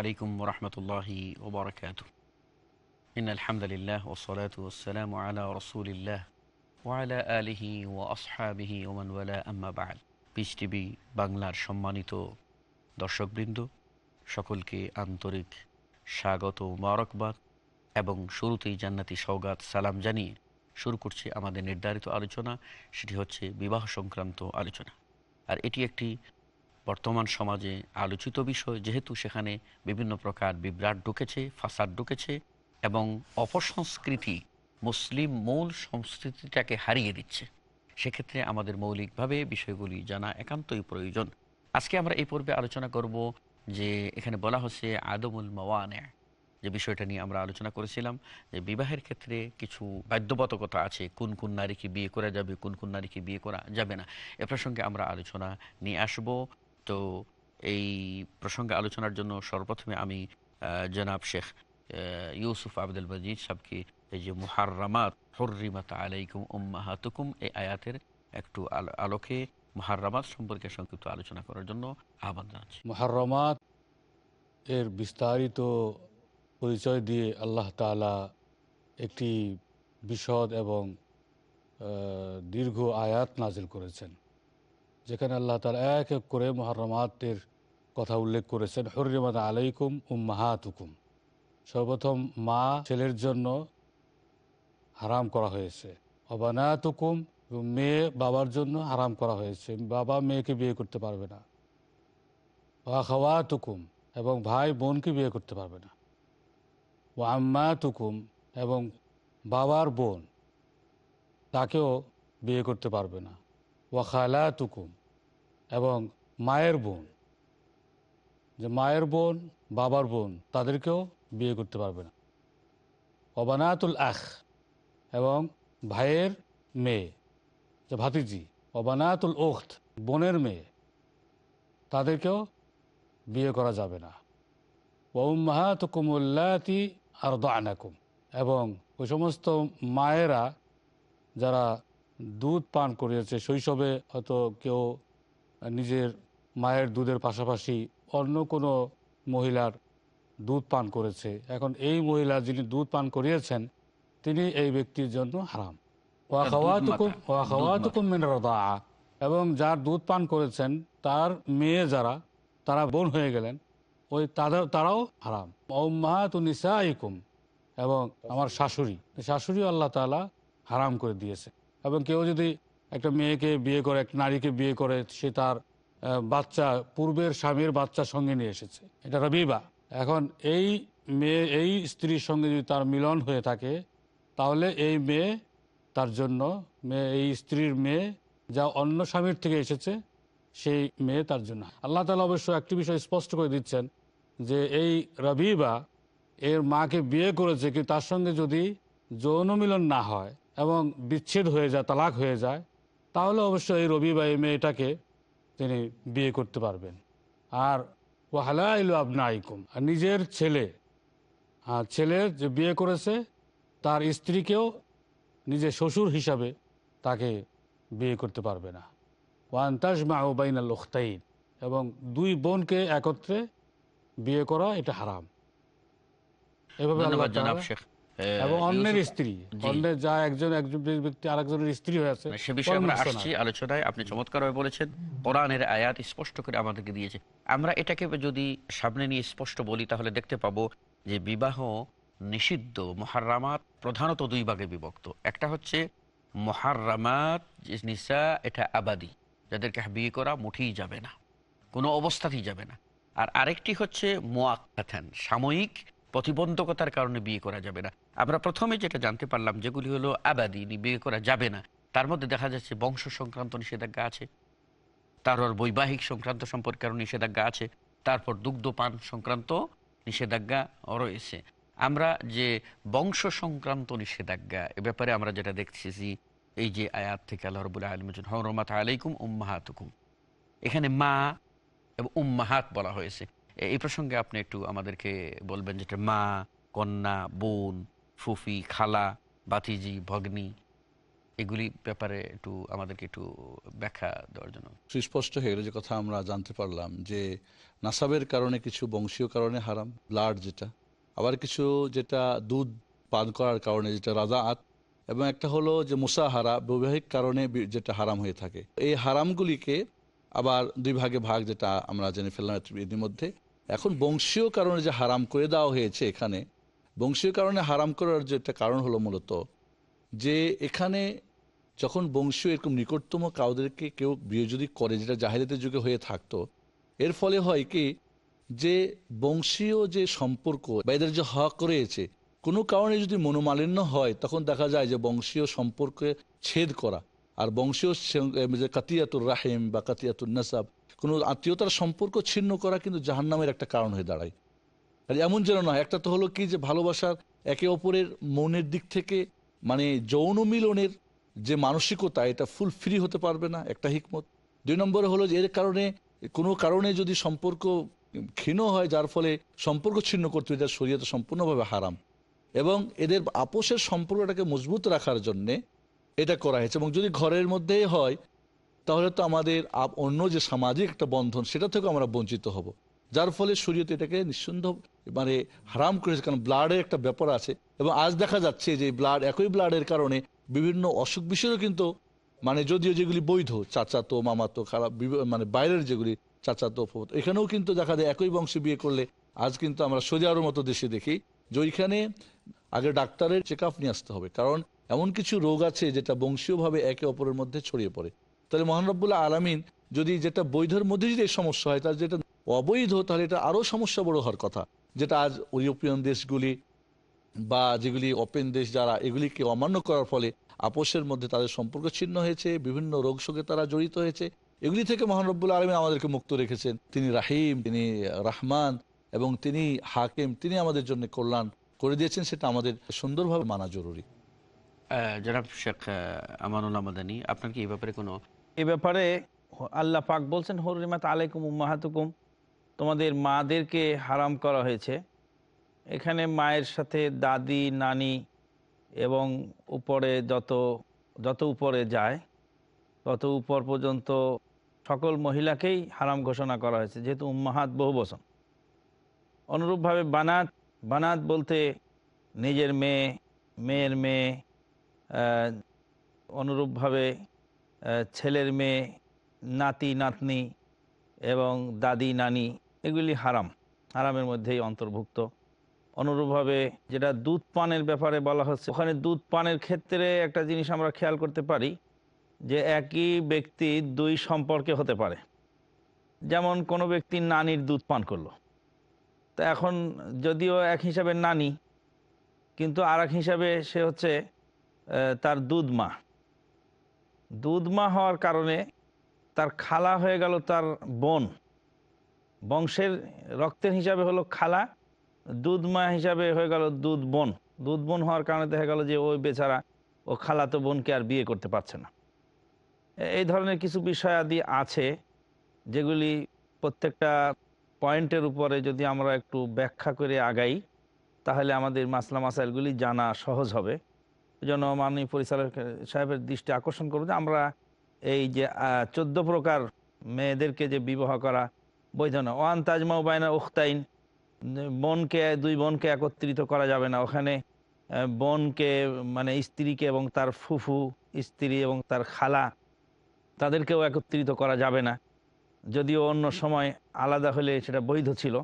আলাইকুম রহমতুল্লাহি ওবরাকাত। ইন আলহামদুলিল্লাহ ওসলাত ওসালাম আলা রসুলিল্লাহ ওয়ালা আলিহি ও আসহাবিহি ওমানওয়ালা আম্মাবাল পিস টিভি বাংলার সম্মানিত দর্শকবৃন্দ, সকলকে আন্তরিক স্বাগত মারকবাদ এবং শুরুতেই জান্নাতি সৌগাত সালাম জানিয়ে শুরু করছি আমাদের নির্ধারিত আলোচনা, সেটি হচ্ছে বিবাহ সংক্রান্ত আলোচনা। আর এটি একটি বর্তমান সমাজে আলোচিত বিষয়, যেহেতু সেখানে বিভিন্ন প্রকার বিভ্রাট ঢুকেছে, ফাসাদ ঢুকেছে এবং অপসংস্কৃতি মুসলিম মূল সংস্কৃতিটাকে হারিয়ে দিচ্ছে। সেক্ষেত্রে আমাদের মৌলিকভাবে বিষয়গুলি জানা একান্তই প্রয়োজন। আজকে আমরা এই পর্বে আলোচনা করব যে এখানে বলা হচ্ছে আদমুল মাওয়ানে, যে বিষয়টা নিয়ে আমরা আলোচনা করেছিলাম, যে বিবাহের ক্ষেত্রে কিছু বাধ্যবাধকতা আছে, কোন কোন নারীকে বিয়ে করা যাবে, কোন কোন নারীকে বিয়ে করা যাবে না, এ প্রসঙ্গে আমরা আলোচনা নিয়ে আসব। তো এই প্রসঙ্গে আলোচনার জন্য সর্বপ্রথমে আমি জনাব শেখ ইউসুফ আবদুল মজিদ সাহেবকে এই যে মুহাররামাত, হর্রিমাত আলাইকুম উম্মাহাতুকুম এই আয়াতের একটু আলো- আলোকে মুহাররামাত সম্পর্কে সংক্ষিপ্ত আলোচনা করার জন্য আহ্বান জানাচ্ছি। মহারমাত এর বিস্তারিত পরিচয় দিয়ে আল্লাহ তাআলা একটি বিশদ এবং দীর্ঘ আয়াত নাজিল করেছেন। যেখানে আল্লাহ তাআলা এক এক করে মহারমাতের কথা উল্লেখ করেছেন, হরিমাত আলাইকুম উম্মাহাতুকুম সর্বপ্রথম মা ছেলের জন্য হারাম করা হয়েছে। অবানাতুকুম মেয়ে বাবার জন্য হারাম করা হয়েছে। বাবা মেয়েকে বিয়ে করতে পারবে না। ওয়াখাওয়াতুকুম এবং ভাই বোনকে বিয়ে করতে পারবে না। ও আম্মাতুকুম এবং বাবার বোন তাকেও বিয়ে করতে পারবে না। ওয়াখালাতুকুম এবং মায়ের বোন। যে মায়ের বোন, বাবার বোন, তাদেরকেও বিয়ে করতে পারবে না। অবানাতুল আখ, এবং ভাইয়ের মেয়ে, যে ভাতিজি। অবানাতুল ওখত বোনের মেয়ে, তাদেরকেও বিয়ে করা যাবে না। ওম্মাহাতুকুমুল্লাতি আর দানাকুম এবং ওই সমস্ত মায়েরা যারা দুধ পান করিয়েছে। শৈশবে হয়তো কেউ নিজের মায়ের দুধের পাশাপাশি অন্য কোনো মহিলার দুধ পান করেছে। এখন এই মহিলা যিনি দুধ পান করিয়েছেন তিনি এই ব্যক্তির জন্য হারাম। এবং যার দুধ পান করেছেন তার মেয়ে যারা তারা বোন হয়ে গেলেন ওই তাদের তারাও হারাম। ওম্মাহাতু নিসাইকুম এবং আমার শাশুড়ি। শাশুড়ি আল্লাহ তাআলা হারাম করে দিয়েছে। এবং কেউ যদি একটা মেয়েকে বিয়ে করে, একটা নারীকে বিয়ে করে, সে তার বাচ্চা, পূর্বের স্বামীর বাচ্চার সঙ্গে নিয়ে এসেছে। এটা রবিবা। এখন এই মেয়ে, এই স্ত্রীর সঙ্গে যদি তার মিলন হয়ে থাকে, তাহলে এই মেয়ে তার জন্য, মেয়ে, এই স্ত্রীর মেয়ে যা অন্য স্বামীর থেকে এসেছে, সেই মেয়ে তার জন্য। আল্লাহ তালা অবশ্য একটি বিষয় স্পষ্ট করে দিচ্ছেন যে এই রবিবা এর মাকে বিয়ে করেছে, কিন্তু তার সঙ্গে যদি যৌন মিলন না হয় এবং বিচ্ছেদ হয়ে যায় তালাক হয়ে যায় তাহলে অবশ্যই এই রবি বা এই মেয়েটাকে তিনি বিয়ে করতে পারবেন। আর ওয়াহালা ইলু আবনাইকুম আর নিজের ছেলে আর ছেলে যে বিয়ে করেছে তার স্ত্রীকেও নিজের শ্বশুর হিসাবে তাকে বিয়ে করতে পারবে না। ওয়ান্তাজ মাহবাইনাল উখতাইন এবং দুই বোনকে একত্রে বিয়ে করা এটা হারাম। এভাবে আল্লাহ ধন্যবাদ জনাব তাআলা- শেখ এবং অন্যের স্ত্রী। অন্যের যা একজন একজন ব্যক্তি আরেকজনের স্ত্রী হয়েছে সে বিষয়ে আমরা আসছি আলোচনায়। আপনি চমৎকারভাবে বলেছেন কোরআনের আয়াত স্পষ্ট করে আমাদেরকে দিয়েছে। আমরা এটাকে যদি সামনে নিয়ে স্পষ্ট বলি তাহলে দেখতে পাবো যে বিবাহ নিষিদ্ধ মহারামাত প্রধানত দুই ভাগে বিভক্ত। একটা হচ্ছে মহারামাত নিসা এটা আবাদি। যাদেরকে বিয়ে করা মোটেই যাবে না। কোনো অবস্থাতেই যাবে না। আর আরেকটি হচ্ছে মোয়াক্কাথান সাময়িক প্রতিবন্ধকতার কারণে বিয়ে করা যাবে না। আমরা প্রথমে যেটা জানতে পারলাম, যেগুলি হলো আবাদি বিয়ে করা যাবে না। তার মধ্যে দেখা যাচ্ছে বংশ সংক্রান্ত নিষেধাজ্ঞা আছে। তারপর বৈবাহিক সংক্রান্ত সম্পর্কে আরও নিষেধাজ্ঞা আছে। তারপর দুগ্ধপান সংক্রান্ত নিষেধাজ্ঞা রয়েছে। আমরা যে বংশ সংক্রান্ত নিষেধাজ্ঞা, এ ব্যাপারে আমরা যেটা দেখতেছি, এই যে আয়াত থেকে আল্লাহ আলমজন হরমাত আলাইকুম উম্মাহাতুকুম। এখানে মা এবং উম্মাহাত বলা হয়েছে। এই প্রসঙ্গে আপনি একটু আমাদেরকে বলবেন যেটা মা, কন্যা, বোন, ফুফি, খালা বাতিজি ভগ্নী, এগুলি ব্যাপারে একটু আমাদেরকে একটু ব্যাখ্যা দেওয়ার জন্য। সুস্পষ্ট হয়ে গেল যে কথা আমরা জানতে পারলাম যে নাসাবের কারণে কিছু বংশীয় কারণে হারাম ব্লাড যেটা। আবার কিছু যেটা দুধ পান করার কারণে যেটা রাজা আত এবং একটা হলো যে মুসাহারা, বৈবাহিক কারণে যেটা হারাম হয়ে থাকে। এই হারামগুলিকে আবার দুই ভাগে ভাগ যেটা আমরা জেনে ফেললাম ইতিমধ্যে এখন বংশীয় কারণে যে হারাম করে দেওয়া হয়েছে এখানে, বংশীয় কারণে হারাম করার যে একটা কারণ হলো মূলত যে এখানে যখন বংশীয় এরকম নিকটতম কাউদেরকে কেউ বিয়ে যদি করে, যেটা জাহিরাতের যুগে হয়ে থাকতো, এর ফলে হয় কি যে বংশীয় যে সম্পর্ক বা এদের যে হক রয়েছে, কোনো কারণে যদি মনোমালিন্য হয়, তখন দেখা যায় যে বংশীয় সম্পর্কে ছেদ করা আর বংশীয় যে কাতিয়াতুর রাহিম বা কাতিয়াতুর নাসাব, কোনো আত্মীয়তার সম্পর্ক ছিন্ন করা কিন্তু জাহান্নামের একটা কারণ হয়ে দাঁড়ায়। আর এমন যেন নয়, একটা তো হলো কি যে ভালোবাসার একে অপরের মনের দিক থেকে মানে যৌন মিলনের যে মানসিকতা, এটা ফুল ফ্রি হতে পারবে না, একটা হিকমত। দুই নম্বরে হলো যে এর কারণে, কোনো কারণে যদি সম্পর্ক ক্ষীণ হয়, যার ফলে সম্পর্ক ছিন্ন করতে এটা শরীয়তে সম্পূর্ণভাবে হারাম। এবং এদের আপোষের সম্পর্কটাকে মজবুত রাখার জন্যে এটা করা হয়েছে। এবং যদি ঘরের মধ্যেই হয় তাহলে তো আমাদের অন্য যে সামাজিক একটা বন্ধন সেটা থেকে আমরা বঞ্চিত হব। যার ফলে শরীয়ত এটাকে নিঃসন্দেহ মানে হারাম করেছে। কারণ ব্লাডের একটা ব্যাপার আছে। এবং আজ দেখা যাচ্ছে যে ব্লাড একই ব্লাডের কারণে বিভিন্ন অসুখ বিসুখও কিন্তু মানে যদিও যেগুলি বৈধ চাচাতো মামাতো খারাপ মানে বাইরের যেগুলি চাচাতো ফুফাতো, এখানেও কিন্তু দেখা যায় একই বংশে বিয়ে করলে আজ কিন্তু আমরা সৌদি আরবের মতো দেশে দেখি যে ওইখানে আগে ডাক্তারের চেক আপ নিয়ে আসতে হবে। কারণ এমন কিছু রোগ আছে যেটা বংশীয়ভাবে একে অপরের মধ্যে ছড়িয়ে পড়ে। তাহলে মহানরবুল্লাহ আলামিন যদি যেটা বৈধের মধ্যে যদি এই সমস্যা হয় তার যেটা অবৈধ, তাহলে এটা আরও সমস্যা বড় হওয়ার কথা। যেটা আজ ইউরোপিয়ান দেশগুলি বা যেগুলি ওপেন দেশ যারা, এগুলিকে অমান্য করার ফলে আপোষের মধ্যে তাদের সম্পর্ক ছিন্ন হয়েছে, বিভিন্ন রোগ শোকে তারা জড়িত হয়েছে। এগুলি থেকে মহানরবুল্লা আলমিন আমাদেরকে মুক্ত রেখেছেন। তিনি রাহিম, তিনি রাহমান এবং তিনি হাকিম, তিনি আমাদের জন্য কল্যাণ করে দিয়েছেন, সেটা আমাদের সুন্দরভাবে মানা জরুরি। জনাব শেখ আমানুল্লাহ মাদানী আপনার কি এই ব্যাপারে কোনো এ ব্যাপারে আল্লাহ পাক বলছেন, হরিমাত আলাইকুম উম্মাহাতুকুম। তোমাদের মাদেরকে হারাম করা হয়েছে। এখানে মায়ের সাথে দাদি, নানি এবং উপরে যত যত উপরে যায়, তত উপর পর্যন্ত সকল মহিলাকেই হারাম ঘোষণা করা হয়েছে, যেহেতু উম্মাহাত বহু বসন অনুরূপভাবে বানাত বানাত বলতে নিজের মেয়ে, মেয়ের মেয়ে অনুরূপভাবে ছেলের মেয়ে, নাতি, নাতনি এবং দাদি, নানি, এগুলি হারাম। হারামের মধ্যেই অন্তর্ভুক্ত। অনুরূপভাবে যেটা দুধ পানের ব্যাপারে বলা হচ্ছে, ওখানে দুধ পানের ক্ষেত্রে একটা জিনিস আমরা খেয়াল করতে পারি যে একই ব্যক্তি দুই সম্পর্কে হতে পারে। যেমন কোনো ব্যক্তি নানির দুধ পান করল। তা এখন যদিও এক হিসাবে নানি, কিন্তু আর এক হিসাবে সে হচ্ছে তার দুধ মা। দুধ মা হওয়ার কারণে তার খালা হয়ে গেল তার বোন। বংশের রক্তের হিসাবে হলো খালা, দুধ মা হিসাবে হয়ে গেল দুধ বোন। দুধ বোন হওয়ার কারণে দেখা গেল যে ওই বেচারা, ও খালাতো বোনকে আর বিয়ে করতে পারছে না। এই ধরনের কিছু বিষয়াদি আছে যেগুলি প্রত্যেকটা পয়েন্টের উপরে যদি আমরা একটু ব্যাখ্যা করে আগাই, তাহলে আমাদের মাসলা মাসাইলগুলি জানা সহজ হবে। জন্য মাননীয় পরিচালক সাহেবের দৃষ্টি আকর্ষণ করব যে আমরা এই যে চোদ্দ প্রকার মেয়েদেরকে যে বিবাহ করা বৈধ না। ওয়ান তাজমাউ বাইনা উখতাইন। বোনকে, দুই বোনকে একত্রিত করা যাবে না। ওখানে বোনকে মানে স্ত্রীকে এবং তার ফুফু, স্ত্রী এবং তার খালা, তাদেরকেও একত্রিত করা যাবে না। যদিও অন্য সময় আলাদা হলে সেটা বৈধ ছিল।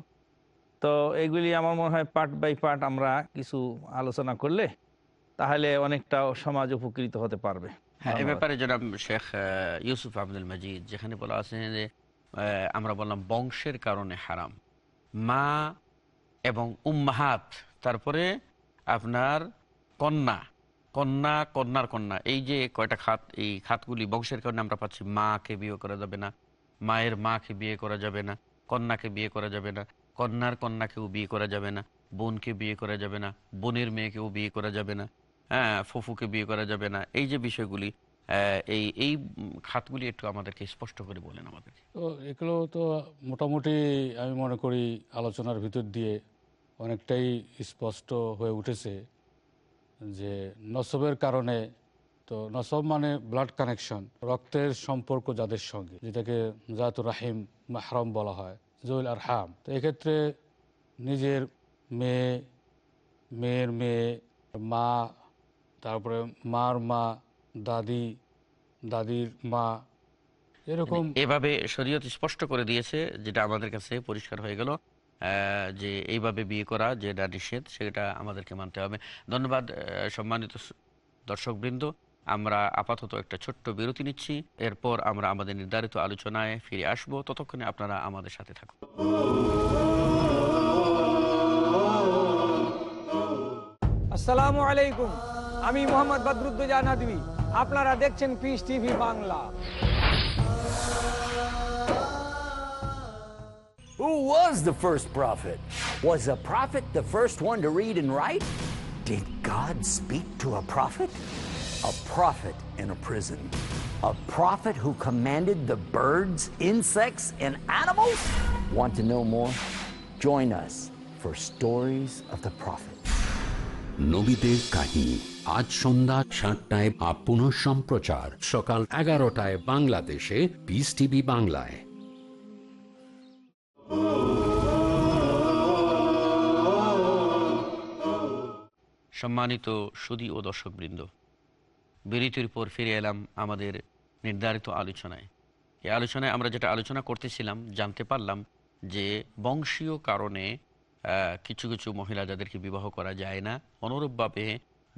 তো এগুলি আমার মনে হয় পার্ট বাই পার্ট আমরা কিছু আলোচনা করলে তাহলে অনেকটা সমাজ উপকৃত হতে পারবে। হ্যাঁ এ ব্যাপারে জনাব শেখ ইউসুফ আব্দুল মজিদ যেখানে বলা আছে যে আমরা বললাম বংশের কারণে হারাম। মা এবং উম্মাহাত তারপরে আপনার কন্যা কন্যা কন্যার কন্যা। এই যে কয়টা খাত এই খাতগুলি বংশের কারণে আমরা পাচ্ছি মাকে বিয়ে করা যাবে না মায়ের মাকে বিয়ে করা যাবে না কন্যাকে বিয়ে করা যাবে না কন্যার কন্যাকেও বিয়ে করা যাবে না বোনকে বিয়ে করা যাবে না বোনের মেয়েকেও বিয়ে করা যাবে না। হ্যাঁ ফুফুকে বিয়ে করা যাবে না। এই যে বিষয়গুলি এই এই খাতগুলি একটু আমাদেরকে স্পষ্ট করে বলেন আমাদেরকে তো এগুলো তো মোটামুটি আমি মনে করি আলোচনার ভিতর দিয়ে অনেকটাই স্পষ্ট হয়ে উঠেছে যে নসবের কারণে তো নসব মানে ব্লাড কানেকশন রক্তের সম্পর্ক যাদের সঙ্গে, যেটাকে জাতুর রাহিম মাহরম বলা হয়, জুল আর হাম তো এক্ষেত্রে নিজের মেয়ে, মেয়ের মেয়ে, মা তারপরে মার মা দাদি দাদির মা এরকম এভাবে শরীয়ত স্পষ্ট করে দিয়েছে যেটা আমাদের কাছে পরিষ্কার হয়ে গেল যে এইভাবে বিয়ে করা যেটা নিষেধ সেটা আমাদেরকে মানতে হবে। ধন্যবাদ সম্মানিত দর্শকবৃন্দ। আমরা আপাতত একটা ছোট্ট বিরতি নিচ্ছি। এরপর আমরা আমাদের নির্ধারিত আলোচনায় ফিরে আসব। ততক্ষণে আপনারা আমাদের সাথে থাকুন। আসসালামু আলাইকুম। আমি মোহাম্মদ বদরুদ্দোজা নদী আপনারা দেখছেন Peace TV Bangla Who was the first prophet? Was a prophet the first one to read and write? Did God speak to a prophet? A prophet in a prison. A prophet who commanded the birds, insects, and animals? Want to know more? Join us for Stories of the Prophet. নবীদের কাহিনী আজ সন্ধ্যা সাতটায় up পুনঃ সম্প্রচার। সকাল এগারোটায় বাংলাদেশে piece TV বাংলায়। সম্মানিত সুদী ও দর্শকবৃন্দ, বিরতির পর ফিরে এলাম আমাদের নির্ধারিত আলোচনায়। এই আলোচনায় আমরা যেটা আলোচনা করতেছিলাম, জানতে পারলাম যে বংশীয় কারণে কিছু কিছু মহিলা যাদেরকে বিবাহ করা যায় না, অনুরূপভাবে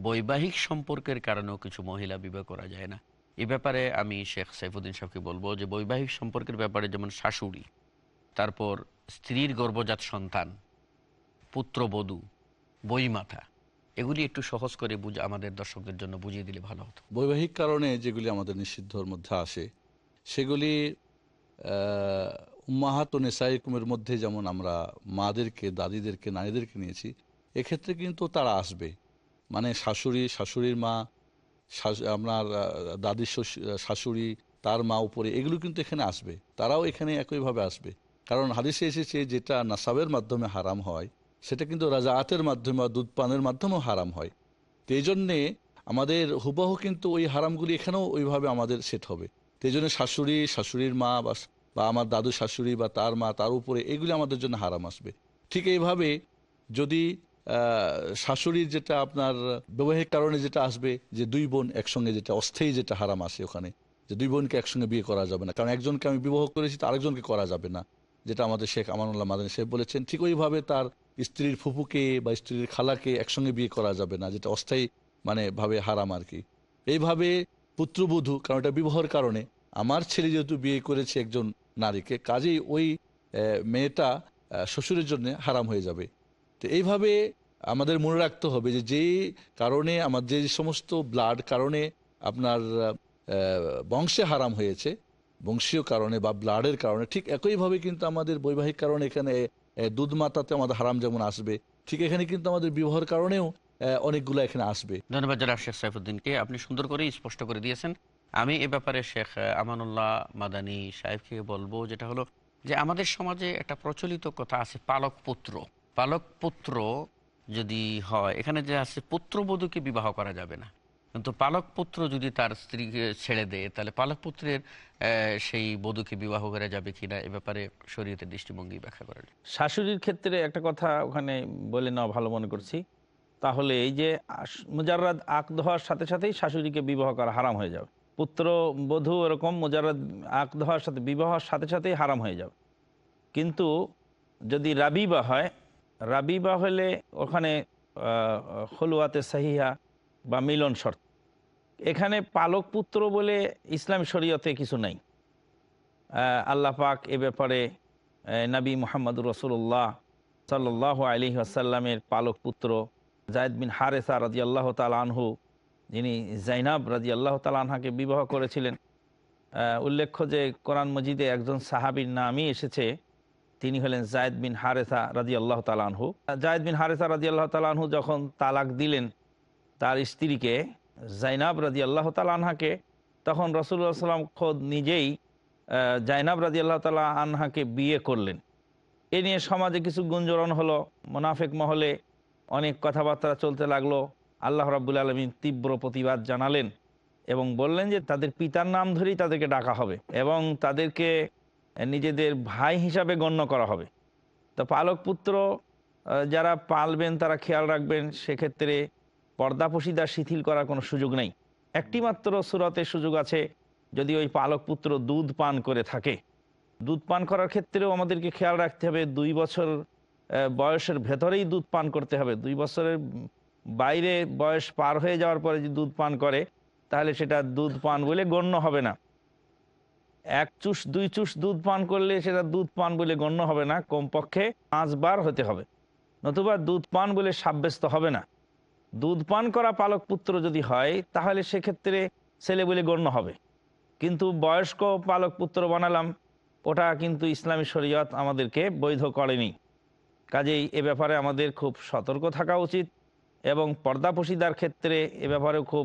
বৈবাহিক সম্পর্কের কারণেও কিছু মহিলা বিবাহ করা যায় না। এ ব্যাপারে আমি শেখ সাইফুদ্দিন সাহেবকে বলব যে, বৈবাহিক সম্পর্কের ব্যাপারে যেমন শাশুড়ি, তারপর স্ত্রীর গর্ভজাত সন্তান পুত্রবধূ বইমাথা এগুলি একটু সহজ করে বুঝ, আমাদের দর্শকদের জন্য বুঝিয়ে দিলে ভালো হতো। বৈবাহিক কারণে যেগুলি আমাদের নিষিদ্ধর মধ্যে আসে, সেগুলি উম্মাহাত ও নেসাইকুমের মধ্যে যেমন আমরা মাদেরকে, দাদিদেরকে নারীদেরকে নিয়েছি, এক্ষেত্রে কিন্তু তারা আসবে। মানে শাশুড়ি, শাশুড়ির মা আপনার দাদির শাশুড়ি, তার মা উপরে, এগুলো কিন্তু এখানে আসবে। তারাও এখানে একইভাবে আসবে। কারণ হাদিসে এসেছে যেটা নাসাবের মাধ্যমে হারাম হয়, সেটা কিন্তু রাজাআতের মাধ্যমে বা দুধ পানের মাধ্যমেও হারাম হয়। তো এই জন্যে আমাদের হুবাহু কিন্তু ওই হারামগুলি এখানেও ওইভাবে আমাদের সেট হবে। তো এই জন্য শাশুড়ি, শাশুড়ির মা বা বা আমার দাদু, শাশুড়ি বা তার মা, তার উপরে এগুলি আমাদের জন্য হারাম আসবে। ঠিক এইভাবে যদি শাশুড়ির যেটা আপনার বৈবাহিক কারণে যেটা আসবে, যে দুই বোন একসঙ্গে যেটা, অস্থায়ী যেটা হারাম আসে ওখানে, যে দুই বোনকে একসঙ্গে বিয়ে করা যাবে না। কারণ একজনকে আমি বিবাহ করেছি, তো আরেকজনকে করা যাবে না, যেটা আমাদের শেখ আমানুল্লাহ মাদানী সাহেব বলেছেন। ঠিক ওইভাবে তার স্ত্রীর ফুপুকে বা স্ত্রীর খালাকে একসঙ্গে বিয়ে করা যাবে না, যেটা অস্থায়ী মানে ভাবে হারাম আর কি। এইভাবে পুত্রবধূ, কারণ এটা বিবাহর কারণে, আমার ছেলে যেহেতু বিয়ে করেছে একজন নারীকে, কাজেই ওই মেয়েটা শ্বশুরের জন্য হারাম হয়ে যাবে। তো এইভাবে আমাদের মনে রাখতে হবে যে যে কারণে আমার যে সমস্ত ব্লাড কারণে আপনার বংশে হারাম হয়েছে, বংশীয় কারণে বা ব্লাডের কারণে, ঠিক একইভাবে কিন্তু আমাদের বৈবাহিক কারণে এখানে দুধ মাতাতে আমাদের হারাম যেমন আসবে, ঠিক এখানে কিন্তু আমাদের বিবাহের কারণেও অনেকগুলো এখানে আসবে। ধন্যবাদ জনাব শেখ সাইফুদ্দিনকে, আপনি সুন্দর করে স্পষ্ট করে দিয়েছেন। আমি এ ব্যাপারে শেখ আমানুল্লাহ মাদানী সাহেবকে বলব, যেটা হলো যে আমাদের সমাজে একটা প্রচলিত কথা আছে পালক পুত্র পালক পুত্র যদি হয়, এখানে যে আছে পুত্রবধূকে বিবাহ করা যাবে না। কিন্তু পালক পুত্র যদি তার স্ত্রীকে ছেড়ে দেয়, তাহলে পালক পুত্রের সেই বধূকে বিবাহ করা যাবে কিনা, এ ব্যাপারে শরীয়তের দৃষ্টিভঙ্গি ব্যাখ্যা করেন। শাশুড়ির ক্ষেত্রে একটা কথা ওখানে বলে নেওয়া ভালো মনে করছি। তাহলে এই যে মুজাররাদ আক হওয়ার সাথে সাথেই শাশুড়িকে বিবাহ করা হারাম হয়ে যাবে। পুত্র বধূ এরকম মুজাররাদ আক হওয়ার সাথে বিবাহের সাথে সাথেই হারাম হয়ে যাবে। কিন্তু যদি রাবিবা হয় রাবিবা হলে ওখানে হলুয়াতে সাহিহা বা মিলন শর্ত। এখানে পালক পুত্র বলে ইসলাম শরীয়তে কিছু নাই। আল্লাহ পাক এ ব্যাপারে নবী মোহাম্মদুর রসুল্লাহ সাল্লাহ আলী আসাল্লামের পালক পুত্র জায়দ বিন হারেসা রাজি আল্লাহ আনহু, যিনি জাইনাব রাজি আল্লাহ আনহাকে বিবাহ করেছিলেন। উল্লেখ্য যে কোরআন মজিদে একজন সাহাবীর নামই এসেছে। তিনি হলেন জায়দ বিন হারেসা রাজি আল্লাহ তালানহু জায়দ বিন হারেসা রাজি আল্লাহ তালানহু যখন তালাক দিলেন তার স্ত্রীকে, জাইনাব রাজি আল্লাহ তালানহাকে তখন রসুল্লাহ সাল্লাম খোদ নিজেই জাইনাব রাজি আল্লাহ তালা আনহাকে বিয়ে করলেন। এ নিয়ে সমাজে কিছু গুঞ্জরণ হলো, মোনাফেক মহলে অনেক কথাবার্তা চলতে লাগল। আল্লাহ রাবুল আলমিন তীব্র প্রতিবাদ জানালেন এবং বললেন যে তাদের পিতার নাম ধরেই তাদেরকে ডাকা হবে এবং তাদেরকে নিজেদের ভাই হিসাবে গণ্য করা হবে। তো পালক পুত্র যারা পালবেন, তারা খেয়াল রাখবেন, সেক্ষেত্রে পর্দাপশিদা শিথিল করার কোনো সুযোগ নেই। একটিমাত্র সুরতের সুযোগ আছে, যদি ওই পালক পুত্র দুধ পান করে থাকে। দুধ পান করার ক্ষেত্রেও আমাদেরকে খেয়াল রাখতে হবে, দুই বছর বয়সের ভেতরেই দুধ পান করতে হবে। দুই বছরের বাইরে বয়স পার হয়ে যাওয়ার পরে যদি দুধ পান করে, তাহলে সেটা দুধ পান বলে গণ্য হবে না। এক চুষ, দুই চুষ দুধ পান করলে সেটা দুধ পান বলে গণ্য হবে না, কমপক্ষে পাঁচবার হতে হবে। নতুবা দুধ পান বলে সাব্যস্ত হবে না। দুধ পান করা পালক পুত্র যদি হয়, তাহলে সেক্ষেত্রে ছেলে বলে গণ্য হবে। কিন্তু বয়স্ক পালক পুত্র বানালাম, ওটা কিন্তু ইসলামী শরীয়ত আমাদেরকে বৈধ করেনি। কাজেই এ ব্যাপারে আমাদের খুব সতর্ক থাকা উচিত এবং পর্দাপশিদার ক্ষেত্রে এ ব্যাপারেও খুব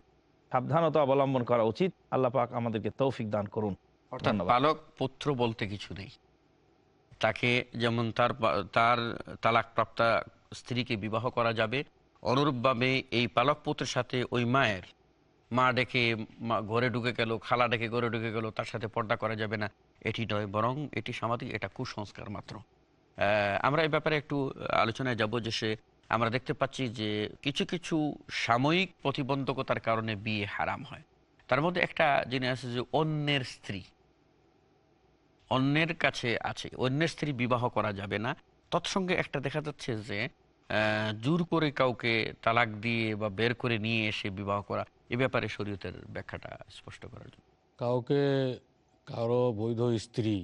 সাবধানতা অবলম্বন করা উচিত। আল্লাহ পাক আমাদেরকে তৌফিক দান করুন। অর্থাৎ পালক পুত্র বলতে কিছু নেই। তাকে যেমন তার তার তালাকপ্রাপ্তা স্ত্রীকে বিবাহ করা যাবে অনুরূপভাবে এই পালক পুত্রের সাথে ওই মায়ের মা ডেকে ঘরে ঢুকে গেল খালা ডেকে ঘরে ঢুকে গেল তার সাথে পর্দা করা যাবে না। এটি নয় বরং এটি সামাজিক এটা কুসংস্কার মাত্র। আমরা এই ব্যাপারে একটু আলোচনায় যাব যে সে আমরা দেখতে পাচ্ছি যে কিছু কিছু সাময়িক প্রতিবন্ধকতার কারণে বিয়ে হারাম হয়। তার মধ্যে একটা জিনিস আছে যে অন্যের স্ত্রী অন্যের কাছে আছে, অন্যের স্ত্রী বিবাহ করা যাবে না। তৎসঙ্গে একটা দেখা যাচ্ছে যে জোর করে কাউকে তালাক দিয়ে বা বের করে নিয়ে এসে বিবাহ করা, এ ব্যাপারে শরীয়তের ব্যাখ্যাটা স্পষ্ট করার জন্য। কাউকে কারও বৈধ স্ত্রী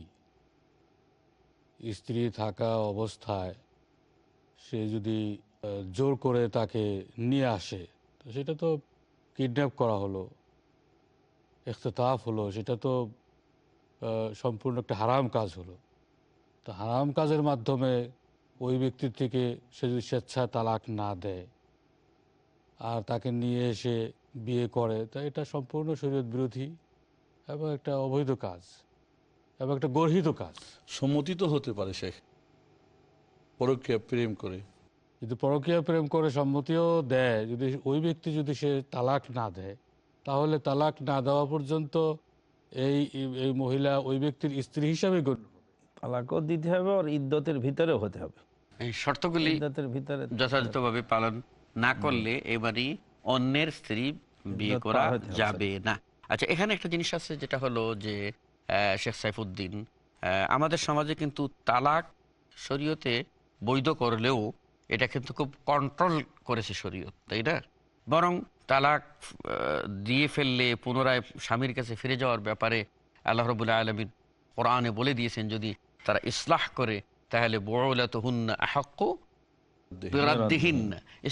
স্ত্রী থাকা অবস্থায় সে যদি জোর করে তাকে নিয়ে আসে, তো সেটা তো কিডন্যাপ করা হলো এখতাফ হলো, সেটা তো সম্পূর্ণ একটা হারাম কাজ হলো। তো হারাম কাজের মাধ্যমে ওই ব্যক্তির থেকে সে যদি স্বেচ্ছা তালাক না দেয় আর তাকে নিয়ে এসে বিয়ে করে তা এটা সম্পূর্ণ শরীয়ত বিরোধী এবং একটা অবৈধ কাজ এবং একটা গর্হিত কাজ। সম্মতি তো হতে পারে সে পরোক্ষে প্রেম করে। যদি পরকীয়া প্রেম করে সম্মতিও দেয়। যদি ওই ব্যক্তি যদি সে তালাক না দেয় তাহলে তালাক না দেওয়া পর্যন্ত এই এই মহিলা ওই ব্যক্তির স্ত্রী হিসাবে গণ্য তালাকও দিতে হবে আর ইদ্যতের ভিতরেও হতে হবে। এই শর্তগুলি ইদ্যতের ভিতরে যথাযথভাবে পালন না করলে এবারই অন্যের স্ত্রী বিয়ে করা। যাবে না। আচ্ছা এখানে একটা জিনিস আছে যেটা হলো যে শেখ সাইফুদ্দিন আহ, আমাদের সমাজে কিন্তু তালাক শরীয়তে বৈধ করলেও এটা কিন্তু খুব কন্ট্রোল করেছে শরীয়ত তাই না? বরং তালাক দিয়ে ফেললে পুনরায় স্বামীর কাছে ফিরে যাওয়ার ব্যাপারে আল্লাহ রবুল্লাহ আলমী কোরআনে বলে দিয়েছেন, যদি তারা ইসলাহ করে, তাহলে বড়লাত হুন্না আহাক্কু বিরাদ্দিহীন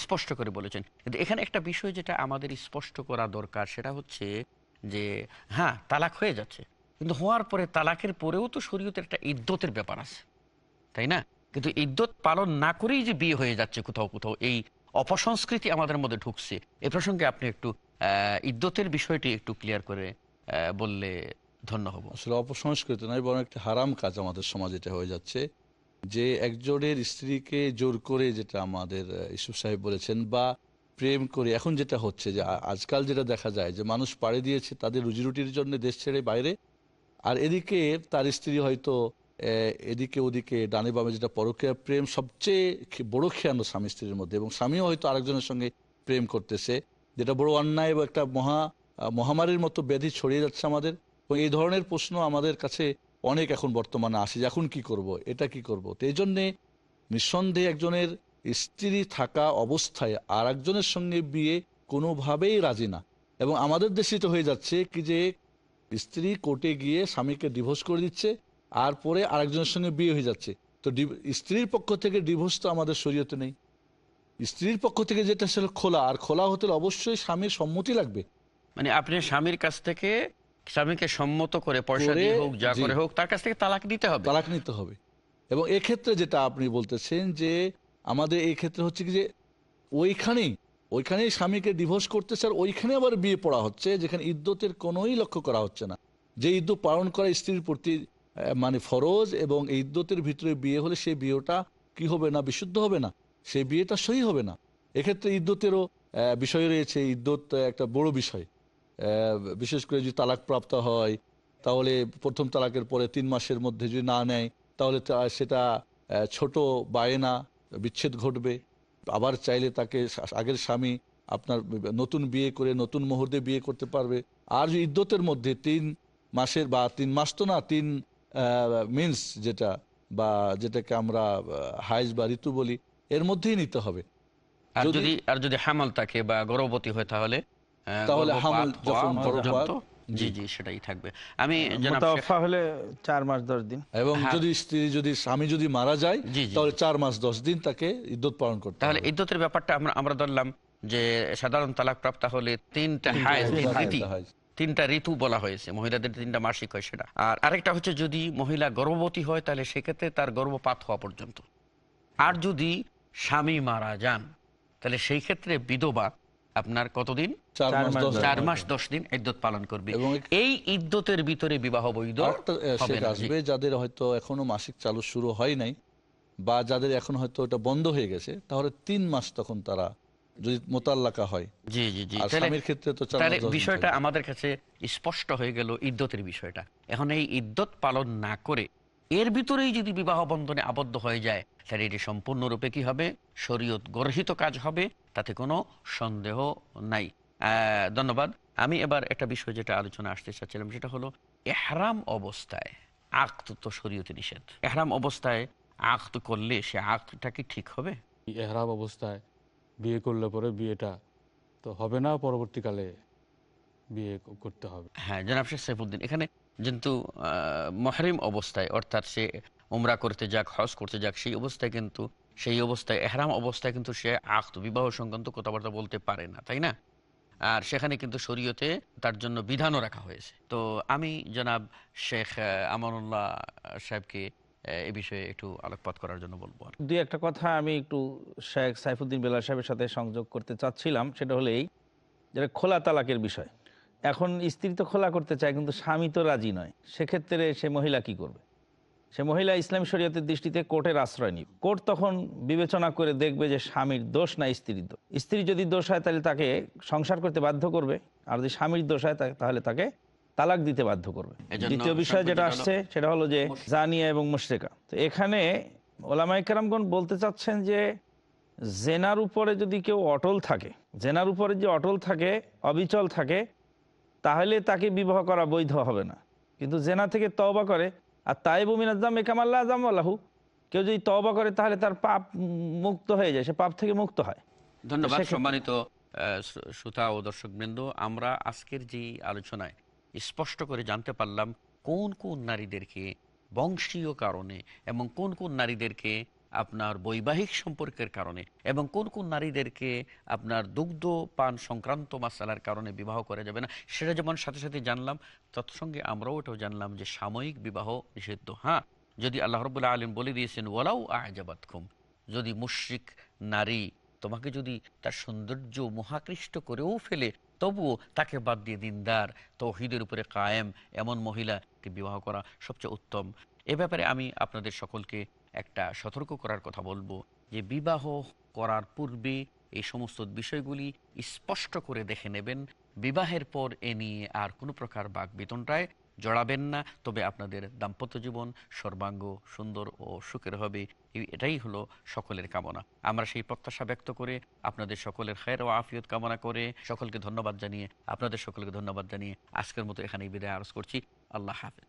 স্পষ্ট করে বলেছেন। কিন্তু এখানে একটা বিষয় যেটা আমাদের স্পষ্ট করা দরকার, সেটা হচ্ছে যে হ্যাঁ তালাক হয়ে যাচ্ছে, কিন্তু হওয়ার পরে তালাকের পরেও তো শরীয়তের একটা ইদ্যতের ব্যাপার আছে, তাই না? কিন্তু ইদ্যত পালন না করেই যে বিয়ে হয়ে যাচ্ছে কোথাও কোথাও, এই অপসংস্কৃতি আমাদের মধ্যে ঢুকছে। এ প্রসঙ্গে আপনি একটু ইদ্যতের বিষয়টি একটু ক্লিয়ার করে বললে ধন্য হব। আসলে অপসংস্কৃতি নয়, বরং একটা হারাম কাজ আমাদের সমাজে এটা হয়ে যাচ্ছে। যে একজনের স্ত্রীকে জোর করে যেটা আমাদের ইসুফ সাহেব বলেছেন বা প্রেম করে, এখন যেটা হচ্ছে যে আজকাল যেটা দেখা যায় যে মানুষ পাড়ে দিয়েছে তাদের রুজিরুটির জন্য দেশ ছেড়ে বাইরে, আর এদিকে তার স্ত্রী হয়তো এদিকে ওদিকে ডানে বামে যেটা পরকীয়া, প্রেম সবচেয়ে বড় খেয়ানো স্বামী স্ত্রীর মধ্যে এবং স্বামীও হয়তো আরেকজনের সঙ্গে প্রেম করতেছে। যেটা বড় অন্যায় এবং একটা মহা মহামারীর মতো ব্যাধি ছড়িয়ে যাচ্ছে আমাদের এবং এই ধরনের প্রশ্ন আমাদের কাছে অনেক এখন বর্তমানে আসে যে এখন কি করব, এটা কি করব? তো এই জন্যে নিঃসন্দেহে একজনের স্ত্রী থাকা অবস্থায় আর একজনের সঙ্গে বিয়ে কোনোভাবেই রাজি না। এবং আমাদের দেশে তো হয়ে যাচ্ছে কি যে স্ত্রী কোর্টে গিয়ে স্বামীকে ডিভোর্স করে দিচ্ছে আর পরে আরেকজনের সঙ্গে বিয়ে হয়ে যাচ্ছে। তো স্ত্রীর পক্ষ থেকে ডিভোর্স তো আমাদের শরীয়তে নেই। স্ত্রীর পক্ষ থেকে যেটা ছিল খোলা। আর খোলা হতে অবশ্যই স্বামীর সম্মতি লাগবে। মানে আপনি স্বামীর কাছ থেকে স্বামীকে সম্মত করে পয়সা দিয়ে হোক যা করে হোক তার কাছ থেকে তালাক দিতে হবে। তালাক নিতে হবে। এবং এক্ষেত্রে যেটা আপনি বলতেছেন যে আমাদের এই ক্ষেত্রে হচ্ছে কি যে ওইখানেই ওইখানেই স্বামীকে ডিভোর্স করতেছে আর ওইখানে আবার বিয়ে পড়া হচ্ছে যেখানে ইদ্যতের কোনোই লক্ষ্য করা হচ্ছে না। যে ইদ্যত পালন করা স্ত্রীর প্রতি মানে ফরজ এবং এই ইদ্যতের ভিতরে বিয়ে হলে সেই বিয়েটা কি হবে না, বিশুদ্ধ হবে না? সেই বিয়েটা সহি হবে না? এক্ষেত্রে ইদ্যতেরও বিষয় রয়েছে। ইদ্যত একটা বড় বিষয়। বিশেষ করে যদি তালাক প্রাপ্ত হয়, তাহলে প্রথম তালাকের পরে তিন মাসের মধ্যে যদি না নেয়, তাহলে সেটা ছোট বায়না, বিচ্ছেদ ঘটবে। আবার চাইলে তাকে আগের স্বামী আপনার নতুন বিয়ে করে, নতুন মুহূর্তে বিয়ে করতে পারবে। আর ইদ্যতের মধ্যে তিন মাসের বা তিন মাস তো না, তিন মিন্স যেটা বা যেটাকে আমরা হাইজ বা ঋতু বলি এর মধ্যেই নিতে হবে আর যদি- আর যদি হামাল থাকে বা গর্ভবতী হয় তাহলে তাহলে হামাল যখন গর্ভপাত, জি জি। জি সেটাই থাকবে আমি হলে চার মাস দশ দিন এবং হ্যাঁ। যদি স্ত্রী যদি স্বামী যদি মারা যায়। তাহলে চার মাস দশ দিন তাকে ইদ্যত পালন করতে তাহলে। ইদ্যতের ব্যাপারটা আমরা আমরা ধরলাম যে সাধারণ তালাক প্রাপ্ত হলে তিনটা হায় তিন তিনটা ঋতু বলা হয়েছে মহিলাদের তিনটা মাসিক হয় সেটা। আর আরেকটা হচ্ছে যদি মহিলা গর্ভবতী হয় তাহলে সেক্ষেত্রে তার গর্ভপাত হওয়া পর্যন্ত। আর যদি স্বামী মারা যান তাহলে সেই ক্ষেত্রে বিধবা আপনার কতদিন? চার মাস দশ দিন। ইদ্যত পালন করবে। এবং এই ইদ্যতের ভিতরে বিবাহ বৈধ। আসবে যাদের হয়তো এখনও মাসিক চালু শুরু হয় নাই বা যাদের এখন হয়তো এটা বন্ধ হয়ে গেছে তাহলে তিন মাস তখন তারা যদি মোতাল্লাকা হয়। জি জি জি। তাহলে স্বামীর ক্ষেত্রে তো চার তাহলে বিষয়টা আমাদের কাছে স্পষ্ট হয়ে গেল ইদ্যতের বিষয়টা। এখন এই ইদ্যত পালন না করে এর ভিতরেই যদি বিবাহ বন্ধনে আবদ্ধ হয়ে যায় তাহলে এটি সম্পূর্ণরূপে কি হবে? শরীয়ত গর্হিত কাজ হবে তাতে কোনো সন্দেহ নাই। আহ, ধন্যবাদ। আমি এবার একটা বিষয় যেটা আলোচনা আসতে চাচ্ছিলাম সেটা হলো এহরাম অবস্থায় আক্ত তো শরীয়তে নিষেধ। এহরাম অবস্থায় আক্ত করলে সে আক্তটা কি ঠিক হবে? এহরাম অবস্থায় বিয়ে করলে পরে বিয়েটা তো হবে না, পরবর্তীকালে বিয়ে করতে হবে। হ্যাঁ জনাব শেখ সাইফুদ্দিন, এখানে যেহেতু মহরিম অবস্থায়, অর্থাৎ সে উমরা করতে যাক, হজ করতে যাক, সেই অবস্থায় কিন্তু, সেই অবস্থায়, এহরাম অবস্থায় কিন্তু সে আক্ত বিবাহ সংক্রান্ত কথাবার্তা বলতে পারে না, তাই না? আর সেখানে কিন্তু শরীয়তে তার জন্য বিধানও রাখা হয়েছে। তো আমি জনাব শেখ আমানুল্লাহ সাহেবকে এ বিষয়ে একটু আলোকপাত করার জন্য বলব। দুই একটা কথা আমি একটু শেখ সাইফুদ্দিন বেলা সাহেবের সাথে সংযোগ করতে চাচ্ছিলাম, সেটা হলো এই যেটা খোলা তালাকের বিষয়। এখন স্ত্রী তো খোলা করতে চায়, কিন্তু স্বামী তো রাজি নয়। সেক্ষেত্রে সে মহিলা কি করবে? সে মহিলা ইসলাম শরীয়তের দৃষ্টিতে কোর্টের আশ্রয় নিবে। কোর্ট তখন বিবেচনা করে দেখবে যে স্বামীর দোষ না স্ত্রীর দোষ। স্ত্রী যদি দোষ হয়, তাহলে তাকে সংসার করতে বাধ্য করবে। আর যদি স্বামীর দোষ হয় তাহলে তাকে তালাক দিতে বাধ্য করবে। দ্বিতীয় বিষয় যেটা আসছে সেটা হলো যে জানিয়া এবং মুশরেকা। তো এখানে ওলামাই কারামগণ বলতে চাচ্ছেন যে জেনার উপরে যদি কেউ অটল থাকে জেনার উপরে যে অটল থাকে অবিচল থাকে তাহলে তাকে বিবাহ করা বৈধ হবে না। কিন্তু জেনা থেকে তওবা করে আর তাই বুমিন আজম একামাল্লা আজম আল্লাহু কেউ যদি তওবা করে তাহলে তার পাপ মুক্ত হয়ে যায় সে পাপ থেকে মুক্ত হয়। ধন্যবাদ সম্মানিত শ্রোতা ও দর্শকবৃন্দ আমরা আজকের যে আলোচনায় স্পষ্ট করে জানতে পারলাম কোন কোন নারীদেরকে বংশীয় কারণে এবং কোন কোন নারীদেরকে আপনার বৈবাহিক সম্পর্কের কারণে এবং কোন কোন নারীদেরকে আপনার দুগ্ধ পান সংক্রান্ত মাসালার কারণে বিবাহ করা যাবে না, সেটা যেমন সাথে সাথে জানলাম, তৎসঙ্গে আমরাও এটাও জানলাম যে সাময়িক বিবাহ নিষিদ্ধ। হ্যাঁ যদি আল্লাহ রবুল্লাহ আলম বলে দিয়েছেন ওলাও আজাবাত খুম যদি মুশ্রিক নারী তোমাকে যদি তার সৌন্দর্য মহাকৃষ্ট করেও ফেলে তবুও তাকে বাদ দিয়ে দিনদার, তৌহিদের উপরে কায়েম এমন মহিলাকে বিবাহ করা সবচেয়ে উত্তম। এ ব্যাপারে আমি আপনাদের সকলকে একটা সতর্ক করার কথা বলব যে বিবাহ করার পূর্বে এই সমস্ত বিষয়গুলি স্পষ্ট করে দেখে নেবেন। বিবাহের পর এ নিয়ে আর কোনো প্রকার বাক বিতনটায় জড়াবেন না। তবে আপনাদের দাম্পত্য জীবন সর্বাঙ্গ, সুন্দর ও সুখের হবে। এটাই হলো সকলের কামনা। আমরা সেই প্রত্যাশা ব্যক্ত করে আপনাদের সকলের খের ও আফিয়ত কামনা করে সকলকে ধন্যবাদ জানিয়ে, আপনাদের সকলকে ধন্যবাদ জানিয়ে আজকের মতো এখানেই বিদায় আরজ করছি। আল্লাহ হাফেজ।